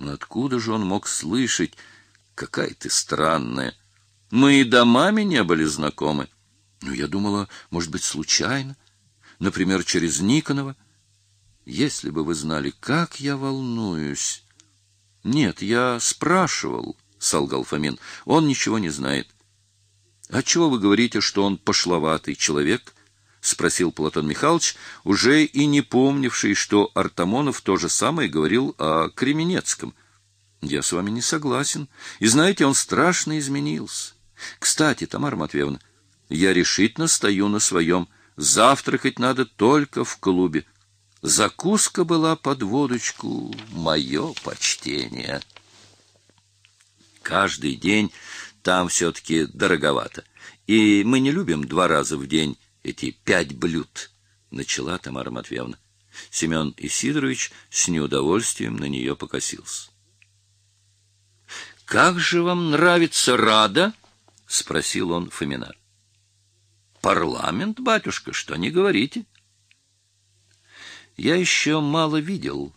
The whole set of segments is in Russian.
Но откуда же он мог слышать? Какая ты странная. Мы и до маме не были знакомы. Ну, я думала, может быть, случайно. Например, через Никонова. Если бы вы знали, как я волнуюсь. Нет, я спрашивал, солгал Фомин. Он ничего не знает. А чего вы говорите, что он пошловатый человек? Спросил Платон Михайлович, уже и не помнивший, что Артамонов то же самое говорил о Кременецком. Я с вами не согласен. И знаете, он страшно изменился. Кстати, Тамара Матвеевна, я решительно стою на своем. Завтракать надо только в клубе. Закуска была под водочку, мое почтение. Каждый день там все-таки дороговато. И мы не любим два раза в день эти пять блюд, — начала Тамара Матвеевна. Семен Исидорович с неудовольствием на нее покосился. — Как же вам нравится Рада? — спросил он Фомина. — Парламент, батюшка, что не говорите? — Я еще мало видел,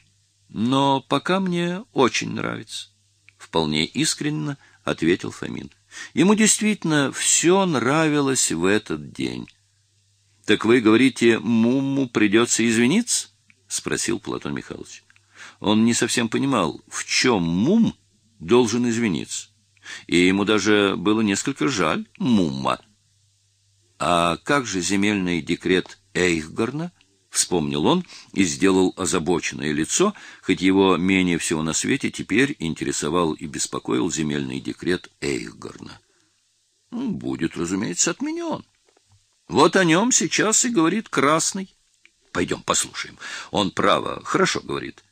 но пока мне очень нравится. Вполне искренне ответил Фомин. Ему действительно все нравилось в этот день. — Так вы говорите, Мумму придется извиниться? — спросил Платон Михайлович. Он не совсем понимал, в чем Мум должен извиниться. И ему даже было несколько жаль Мумма. А как же земельный декрет Эйхгарна? Вспомнил он и сделал озабоченное лицо, хоть его менее всего на свете теперь интересовал и беспокоил земельный декрет Эйхгарна. Будет, разумеется, отменен. Вот о нем сейчас и говорит Красный. Пойдем послушаем. Он право, хорошо говорит.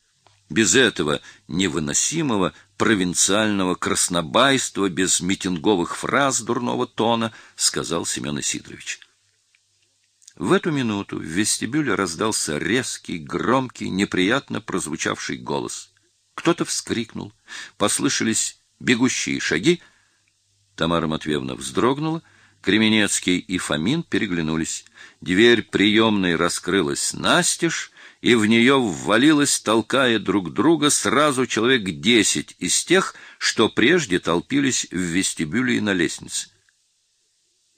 Без этого невыносимого провинциального краснобайства, без митинговых фраз дурного тона, сказал Семен Исидорович. В эту минуту в вестибюле раздался резкий, громкий, неприятно прозвучавший голос. Кто-то вскрикнул. Послышались бегущие шаги. Тамара Матвеевна вздрогнула Кременецкий и Фомин переглянулись. Дверь приемной раскрылась настежь, и в нее ввалилось, толкая друг друга, сразу человек десять из тех, что прежде толпились в вестибюле и на лестнице.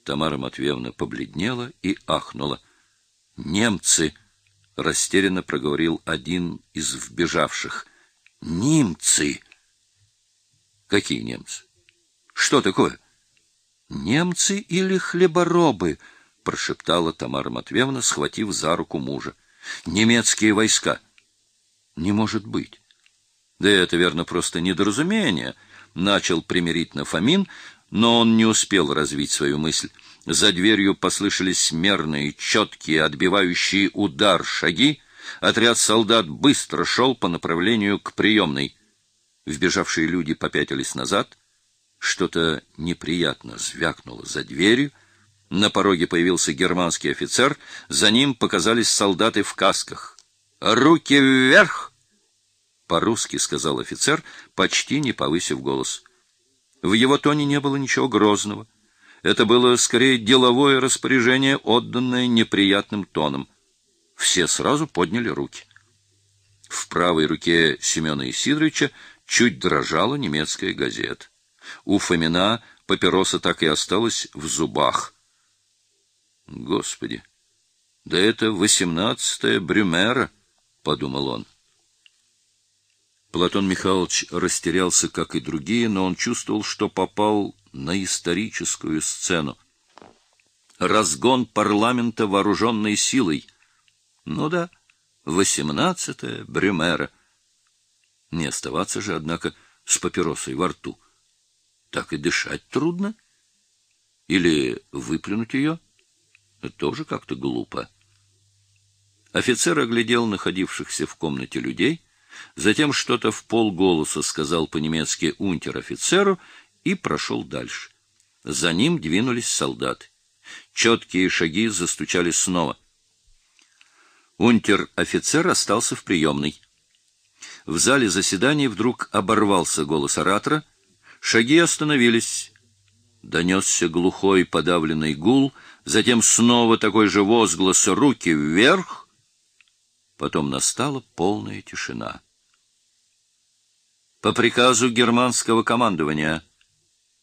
Тамара Матвеевна побледнела и ахнула. «Немцы!» — растерянно проговорил один из вбежавших. «Немцы!» «Какие немцы? Что такое?» Немцы или хлеборобы, прошептала Тамара Матвеевна, схватив за руку мужа. Немецкие войска. Не может быть. Да это верно просто недоразумение, начал примирительно Фомин, но он не успел развить свою мысль. За дверью послышались мерные, четкие, отбивающие удар шаги. Отряд солдат быстро шел по направлению к приемной. Вбежавшие люди попятились назад — что-то неприятно звякнуло за дверью. На пороге появился германский офицер, за ним показались солдаты в касках. «Руки вверх!» По-русски сказал офицер, почти не повысив голос. В его тоне не было ничего грозного. Это было скорее деловое распоряжение, отданное неприятным тоном. Все сразу подняли руки. В правой руке Семена Исидоровича чуть дрожала немецкая газета. У Фомина папироса так и осталась в зубах. Господи, да это восемнадцатая Брюмера, подумал он. Платон Михайлович растерялся, как и другие, но он чувствовал, что попал на историческую сцену. Разгон парламента вооруженной силой. Ну да, восемнадцатая Брюмера. Не оставаться же, однако, с папиросой во рту так и дышать трудно. Или выплюнуть ее? Тоже как-то глупо. Офицер оглядел находившихся в комнате людей, затем что-то в полголоса сказал по-немецки унтер-офицеру и прошел дальше. За ним двинулись солдаты. Четкие шаги застучали снова. Унтер-офицер остался в приемной. В зале заседаний вдруг оборвался голос оратора — Шаги остановились. Донесся глухой подавленный гул, затем снова такой же возглас «руки вверх». Потом настала полная тишина. По приказу германского командования —